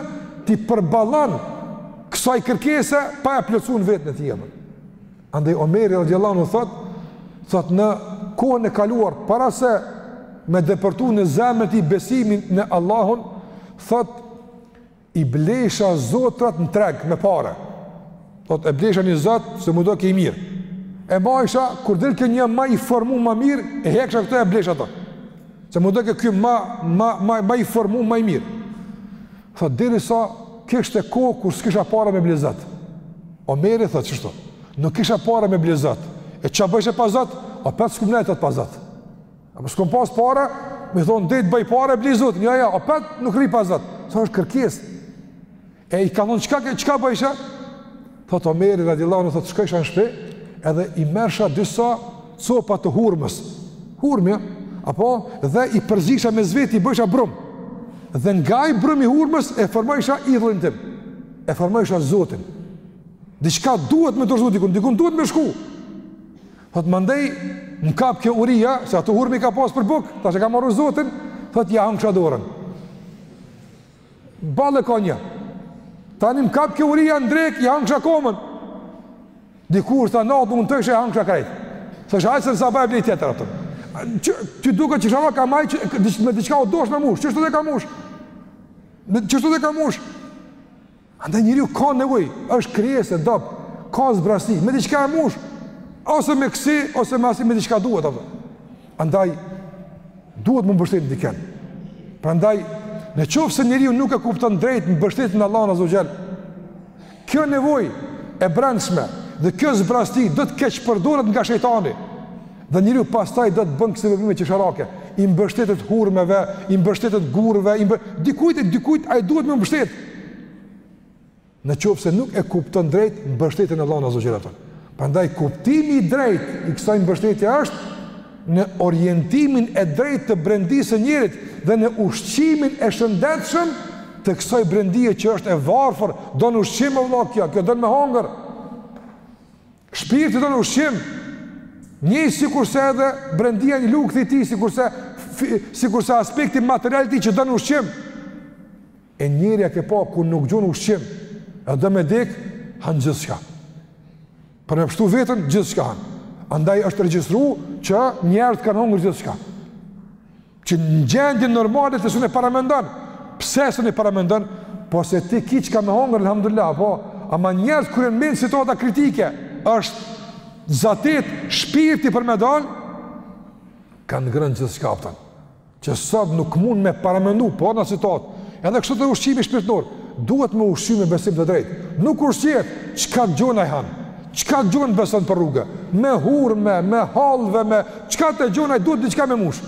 t'i përballon kësaj kërkese pa e plotësu në veten e tij. Andaj Omeri radiallahu anhu thot, thot në kohën e kaluar para se me depërtu në zemrën e tij besimin në Allahun, thot i blesha zotrat në treg me pare. Thot e blesha një zot se m'u doke i mirë. E majsha kur delke një ma i formu ma mirë, e heksha këto e blesha ato. Se m'u doke ky ma ma ma ma i formu ma i mirë. Thot derisa kishte kohë kur s'kisha para me ble zot. Omeri thot qështu. Nuk kisha para me ble zot. E ç'a bajsha pa zot? Opet s'kum najt pa zot. Apo s'kum pas para? Me thon deri të bëj para e bli zot. Jo jo, opet nuk rri pa zot. Se është kërkesë. E i ka thon çka çka bajsha? Thot Omeri radiallahu anhu thot shkojsha në shtëpi, edhe i merrsha disa copa të hurmës. Hurmja, apo dhe i përzisha mes veti i bëjsha brum. Dhe nga ai brum i hurmës e formojsha idhullin tim. E formojsha Zotin. Diçka duhet me dorëzu dikun, dikun duhet me shku. Thot mandej më kapke uria, se ato hurme i ka pas për buk, tash e ka maru Zotin, thot ja hangsha dorën. Bale ka një. Tani më kapke uria në drekë, ja hangsha komën. Dikur, sa natë nuk në të ishe, e hangsha krejt. Thojsha hajt se në sabah e blej tjetër atëm. Që, që duke që shama ka maj, që, me diçka u dasht me mush, qështu e ka mush. Qështu e ka mush? Andaj njeriu ka nevojë, është krijesë e dobët, ka zbrasti, me diçka e mush, ose me kësi, ose me asi, me diçka duhet apo. Andaj duhet m'u mbështet dikun. Prandaj në qoftë se njeriu nuk e kupton drejt mbështetjen në Allahun azze ue xhel, kjo nevojë e brendshme dhe kjo zbrasti do të keqpërdoret nga shejtani. Dhe njeriu pastaj do të bën kësi veprime qesharake, i mbështetet hurmeve, i mbështetet gurve, i mbë... dikujt e dikujt ai duhet m'u mbështet. Në qoftë se nuk e kupton drejt, mbështetjen në Allahun azze ue xhel, a kupton. Prandaj kuptimi i drejt i kësaj mbështetje është në orientimin e drejt të brendisë së njerit dhe në ushqimin e shëndetshëm të kësaj brendije që është e varfër, don ushqim e vlla kjo, kjo don me hongër. Shpirti don ushqim, njëjtë sikurse edhe brendia një lukthi i tij, sikurse, sikurse aspekti material i tij që don ushqim. E njeri e ke pa, kur nuk gjon ushqim, e do me dek, han gjithçka. Për me pshtu veten, gjithçka han. Andaj është regjistru që njerëzt kanë hongër gjithçka. Që në gjendje normale ti s'un e paramendon, pse s'un e paramendon, po se ti ki çka me hongër, alhamdulillah, po, ama njerëzt kur janë në një situatë kritike, është zatit shpirti për me dalë, kanë ngrënë gjithçka, a kupton, që sot nuk mund me paramendu, po n'at situatë, edhe kështu te ushqimi shpirtnor, duhet me ushqy me besim të drejtë, nuk ushqehet, çka gjon ai han, Çka t'gjon beson për rrugë, me hurme, me hallve, me çka të gjon ajo duhet diçka me mush.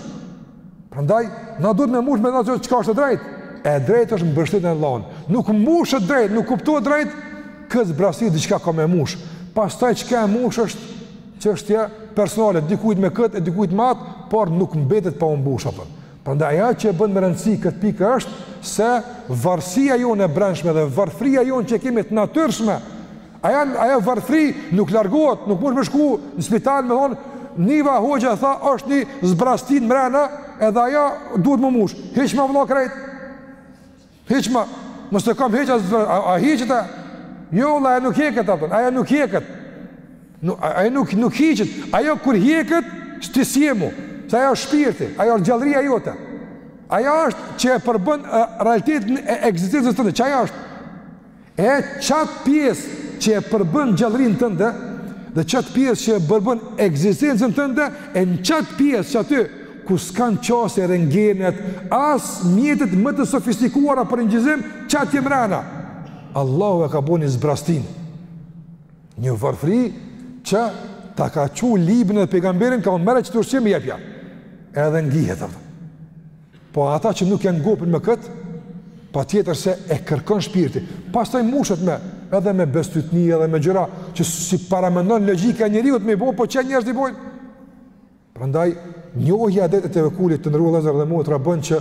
Prandaj na duhet me mush me ato çka është e drejtë. E drejtë është mbështetja në Allahun. Nuk mbushet drejt, nuk kuptohet drejt, këtë zbrasti diçka ka me mush. Pastaj çka e mush është çështje personale, dikujt me kët e dikujt me atë, por nuk mbetet pa u mbush apo. Prandaj ajo që e bën me rëndësi kët pikë është se varësia jonë e brendshme dhe varfëria jonë që kemi të natyrshme A, ajo varfri nuk largohet, nuk mun me shku në spital me thonë, niva hoxha tha, është një zbrasti mrena, edhe ajo duhet m'u mush. Hiqma vëlla krejt. Hiqma, mos ta kam hiq as zbrastin. A, a hiqet a? Jo, vëlla, ajo nuk hiqet apo? Ajo nuk hiqet. Nuk ajo nuk nuk hiqet. Ajo kur hiqet, ti s'je mo. Se ajo është shpirti, ajo është gjallëria jote. Ajo është që e përbën realitetin e ekzistencës tënde. Qajo është E qat pjesë që e përbën gjallërinë tënde dhe qat pjesë që e përbën ekzistencën tënde, e në qat pjesë që aty ku s'kan qasje rëntgenet, as mjetet më të sofistikuara për inçizim, qaty mrena. Allahu e ka bo ni zbrasti. Një varfëri që ta ka çu librin dhe pejgamberin, merre qit ushqim jepja. Edhe ngihet atë. Po ata që nuk janë ngopën me kët, patjetër se e kërkon shpirti. Pastaj mushet me edhe me bestytni edhe me gjëra që s'i paramendon logjika e njeriut me i bo, po qe njerëz i bëjnë. Prandaj njohja e tevekkulit të nderuar vllezër dhe motra bën që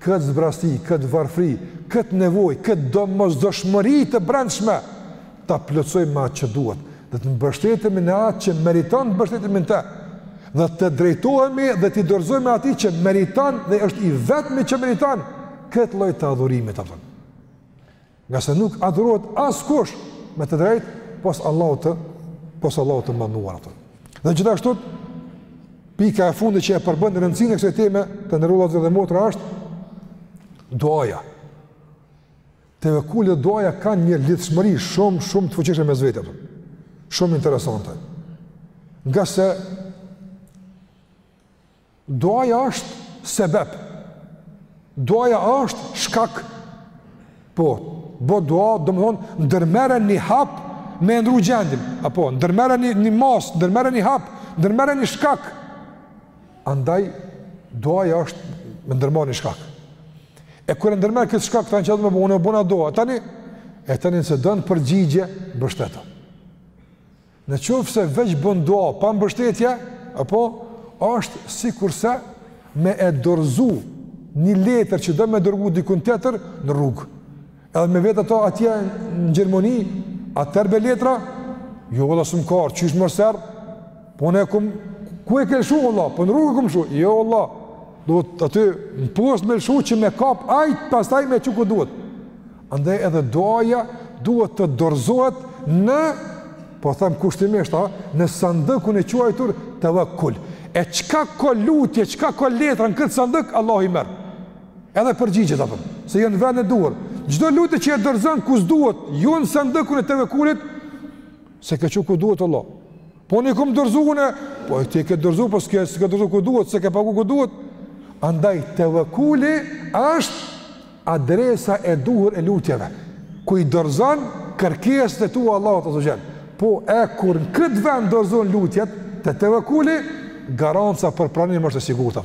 këtë zbrasti, këtë varfri, këtë nevojë, këtë domosdoshmëri të brendshme ta plotësojmë me atë që duhet, dhe të mbështetemi në atë që meriton mbështetemi në të, dhe të drejtohemi dhe t'i dorëzohemi atij që meriton dhe është i vetmi që meriton këtë lloj të adhurimit apo. Ngase nuk adhurohet askush me të drejtë pos Allahut të pos Allahut të madhëruar apo. Dhe gjithashtu pika e fundit që e përbën rëndësinë e kësaj teme të nderuar vllezër dhe motra është duaja. Tevekkuli dhe duaja kanë një lidhshmëri shumë shumë të fuqishme mes vete. Shumë interesante. Ngase duaja është sebeb. Duaja është shkak. Po, bo dua, domethonë, ndërmere një hap me ndru gjendin. Apo, ndërmere një, një mas, ndërmere një hap, ndërmere një shkak. Andaj, duaja është me ndërmarr një shkak. E kur e ndërmer këtë shkak tani ça t'me bo unë bona dua. Tani e tani se don përgjigje mbështetu. Në qoftë se veç bën dua pa mbështetje, apo është sikurse me e dorzu një letër që don me dërgu dikun tjetër në rrugë. Edhe me vet ata atje në Gjermoni, a t'erdh letra? Jo, vlla, s'um ka ardh, qysh s'um erdh? Po unë e kum, ku e ke lëshu, vlla, po në rrugë e kum lshu? Jo, vlla, duhet aty në postë me lëshu që me kapë ai, pastaj me çu ku duhet. Andaj edhe duaja duhet të dorzohet në, po thëmë kushtimisht, a, në sandëkun e quajtur tevekul. E çka ka lutje, çka ka letra në këtë sandëk, Allahu i merr. Edhe përgjigjet apo, se janë në vend e duhur. Çdo lutje që e dorëzon ku s'duhet, jo në sandëkun e tevekulit, s'e ke çu ku duhet vlla. Po unë e kum dorëzuar, po ti e ke dorëzuar, po s'ke s'ke dorëzuar ku duhet, s'ke pagu ku duhet. Andaj tevekuli është adresa e duhur e lutjeve, ku i dorëzon kërkesat e tua Allahut azze ve xhel. Po e kur në këtë vend dorëzon lutjet te tevekuli, garanca për pranim është e sigurta.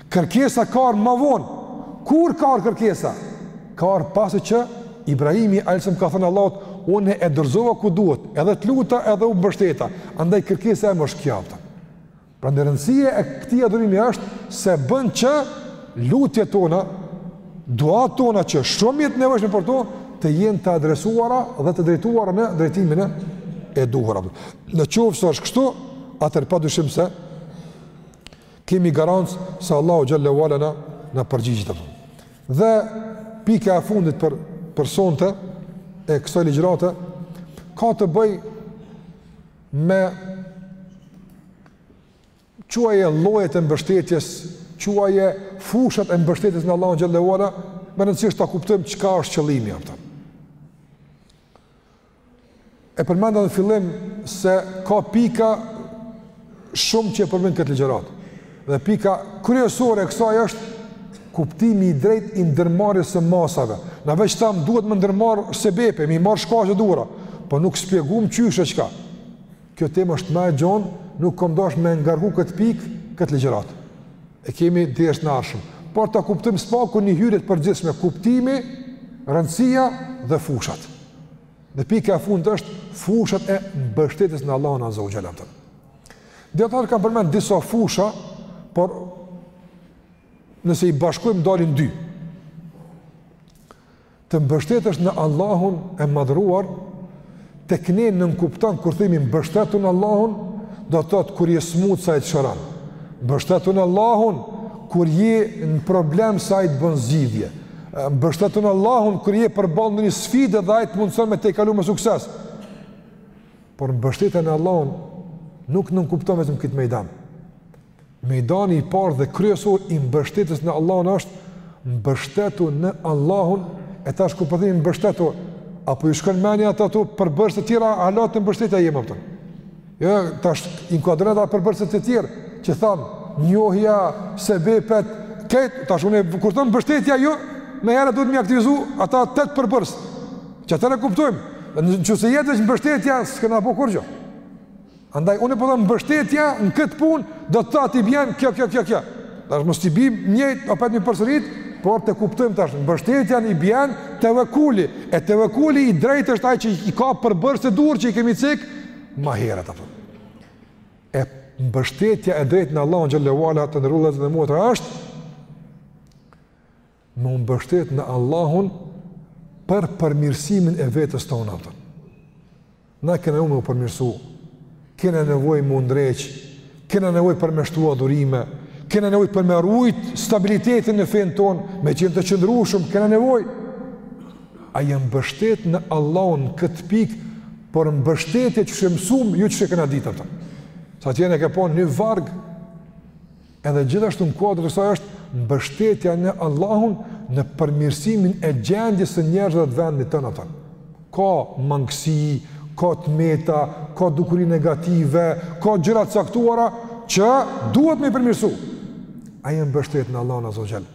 Kërkesa ka ardh ma vonë. Kur ka ardh kërkesa? Ka ardh pasi që Ibrahimi alejhi selam i ka thënë Allahut, unë e dorëzova ku duhet, edhe të luta edhe u mbështeta. Andaj kërkesa ime është kjo. Prandaj rëndësia e këtij adhurimi është se bën që lutjet tona, duat tona që shumë jemi të nevojshëm për to, të jenë të adresuara dhe të drejtuara në drejtimin e duhur. Në qoftë se është kështu, atëherë padyshim se Kemi garancë se Allahu xhel-le ue ala na na përgjigjet apo. Dhe pika e fundit për për sonte e kësaj ligjërate ka të bëjë me quaje llojet e mbështetjes, quaje fushat e mbështetjes në Allahun xhel-le ue ala, me rëndësi është ta kuptojmë çka është qëllimi, apo. E përmenda në fillim se ka pika shumë që e përbëjnë këtë ligjëratë. Dhe pika kryesore e kësaj është kuptimi i drejtë i ndërmarrjes së masave. Na veç tham duhet me ndërmarr sebepe, me i marr shkaqet e duhura, po nuk shpjegum qysh e çka. kjo temë është ma e gjonë, nuk kom dash me ngarku këtë pikë, këtë ligjëratë. E kemi deri në arshëm. Por ta kuptojmë së paku një hyrje të përgjithshme kuptimi, rëndësia dhe fushat. Dhe pika e fundit është fushat e mbështetjes në Allahun Azza wa Jalla. Dijetarët kanë përmend disa fusha, por nëse i bashkojmë dalin dy. Të mbështetesh në Allahun e madhruar, tek ne nënkupton kur themi mbështetu n'Allahun, do të thotë kur je smutë se ai të shëron. Mbështetu n'Allahun kur je në problem se ai të bën zgjidhje. Mbështetu n'Allahun kur je përballë ndonjë sfide dhe ai të mundson me tejkalu me sukses. Por mbështetja në Allahun nuk nënkupton vetëm këtë mejdan. Mejdani i parë dhe kryesor i mbështetjes në Allahun është, mbështetu në Allahun, e tash kur po themi mbështetu, a po ju shkon mendja te ata përbërës të tjerë, hala te mbështetja jemi, a kupton. Jo, tash inkuadron ata përbërës të tjerë që thamë njohja, sebepet, krejt tash unë kur thom mbështetja ju meniherë duhet me i aktivizu ata tetë përbërës. Që atëherë e kuptojmë. Nëse jet veç mbështetja, s'kena bo kurrgjo. Andaj unë po them mbështetja në këtë punë do të thotë i bjen kjo kjo kjo kjo. Tash mos t'i bim njëjtë opet me i përsërit, por të kuptojmë tash mbështetja i bjen tevekuli, e tevekuli i drejtë është ai që i ka përbërësit e duhur që i kemi cek më herët, a kupton. E mbështetja e drejtë në Allahun xhele ue ala të nderuar vëllezër dhe motra është Me u mbështet në Allahun për përmirësimin e vetës tonë, a kupton. Na kena nevoj me u përmirësu, kena nevoj me u ndreq, kena nevoj për me shtu adhurime, kena nevoj për me rujt stabilitetin në fenë tonë, me qenë të qëndrueshëm, kena nevoj. A je mbështet në Allahun në këtë pikë, por mbështetje qysh e mësum, jo qysh e kena dit, a kupton. Se atje na ke po një varg, Edhe gjithashtu në kuadër të saj është mbështetja në Allahun në përmirësimin e gjendjes së njerëzve të vendit tonë, a kupton. Ka mangësi, ka të meta, ka dukuri negative, ka gjëra të caktuara që duhet me i përmirësu. A je mbështet në Allahun Azze ue xhel.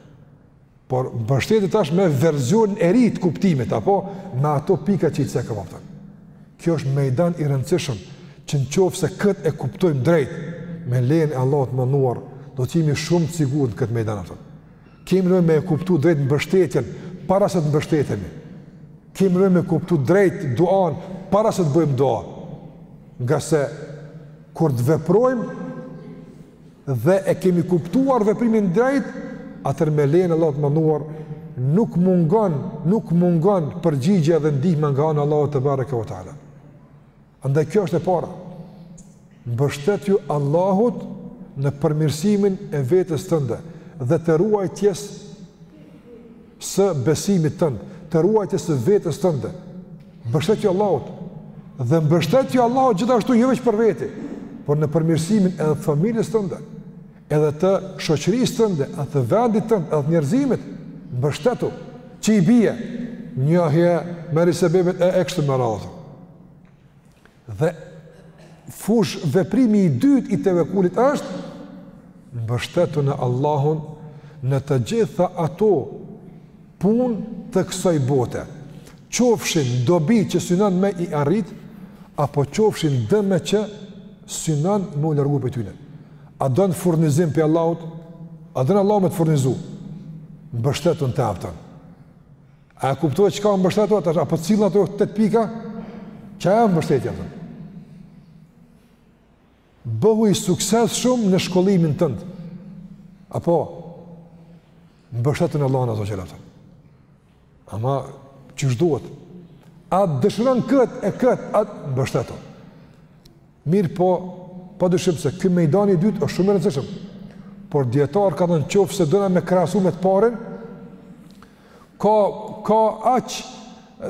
Por mbështetje tash me versionin e ri të kuptimit apo me ato pika që i cekëm, a kupton. Kjo është mejdan i rëndësishëm që në qofë se këtë e kuptojmë drejt me lejen e Allahut të madhëruar do të jemi shumë të sigurt në këtë mejdan, a kupton. Kemi nevojë me e kuptu drejt mbështetjen para se të mbështetemi. Kemi nevojë me e kuptu drejt duan para se të bëjmë dua. Ngase kur të veprojmë dhe e kemi kuptuar veprimin drejt, atëherë me lejen e Allahut të madhëruar, nuk mungon, nuk mungon përgjigja dhe ndihma nga ana e Allahut tebareke ue teala. Andaj kjo është e para. Mbështetju Allahut në përmirësimin e vetës tënde dhe të ruajtjes së besimit tënd, të ruajtjes së vetes tënde, mbështetju Allahut, dhe mbështetju Allahut gjithashtu jo veç për veti, por në përmirësimin e familjes tënde, edhe të shoqërisë tënde, edhe të vendit tënd, edhe të njerëzimit, mbështetu, që i bie, njohje, merri sebebet e kështu me radhë. Dhe fushëveprimi i dytë i tevekulit është me u mbështet në Allahun në të gjitha ato punë të kësaj bote. Qofshin dobi që synon me i arrit, apo qofshin dëme që synon me u largu prej tyne. A don furnizim prej Allahut? A don Allahu me të furnizu? Mbështetu në të apëton. A e kuptuat çka mbështetu, apo cilën ato te pika, që e mbështetja të. Bëhu i suksesshëm në shkollimin tënd, apo mbështetu në Allahun azza xhel. Ama, qysh duhet, a dëshiron këtë e këtë, a mbështetu. Mirëpo, padyshim se ky mejdan i dytë është shumë i rëndësishëm. Por dijetarët kanë thënë qoftë se dona me krahasu me të parën, ka ka aq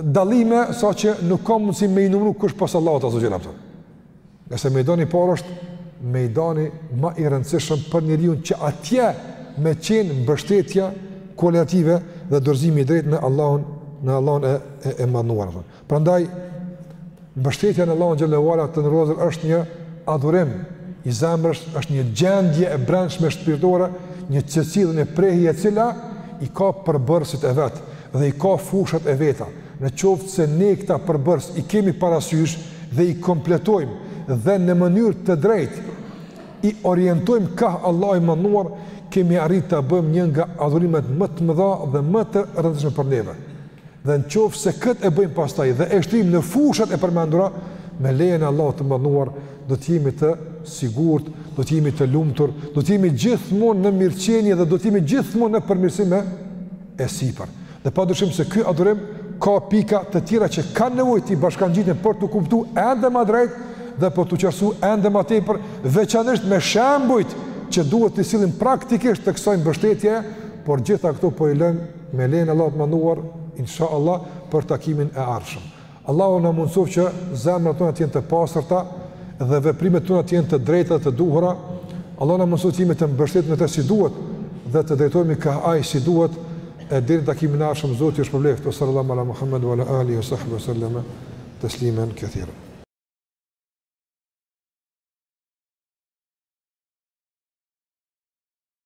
dallime sa që nuk ka mundësi me i numëru kush pos Allahut azza xhela ato. Nëse mejdani i parë është mejdani më i rëndësishëm për njeriun që atje me qenë mbështetja kualitative dhe dorëzimi i drejtë në Allahun, në Allahun e e, e madhnuar ato. Prandaj mbështetja në Allahun xhelalu ala të nderuar është një adhurim i zemrës, është një gjendje e brendshme shpirtore, një qetësi dhe një prehje e cila i ka përbërësit e vet dhe i ka fushat e veta. Në qoftë se ne këta përbërës i kemi parasysh dhe i kompletojmë dhe në mënyrë të drejtë i orientojmë ka Allahu i madhnuar, kemi arrit të bëjmë një nga adhurimet më të mëdha dhe më të rëndësishme për neve. Dhe në qoftë se këtë e bëjmë pastaj dhe e shtrim në fushat e përmendura, me lejen e Allahut të madhnuar, do të jemi të sigurt, do të jemi të lumtur, do të jemi gjithmonë në mirëqenje dhe do të jemi gjithmonë në përmirësim e sipër. Dhe padyshim se ky adhurim ka pika të tjera që kanë nevojë t'i bashkangjiten për t'u kuptu ende ma drejt dhe për t'u qartësu ende ma tepër veçanërisht me shembujt që duhet t'i sjellim praktikisht të kësaj mbështetje por gjithë këto po i lëmë me lejen e Allahut të Madhnuar, insha Allah, për takimin e ardhshëm. Allahu na mundësoftë që zemrat tona të jenë të pastërta dhe veprimet tona të jenë të drejta dhe të duhura. Allahu na mundësoftë të jemi të mbështetur në të si duhet dhe të drejtohemi ka ai si duhet e deri në takimin e ardhshëm Zoti ju shpërbleftë sallallahu ala Muhammed wa ala alihi wa sahbihi wa sallama tasliman kathira.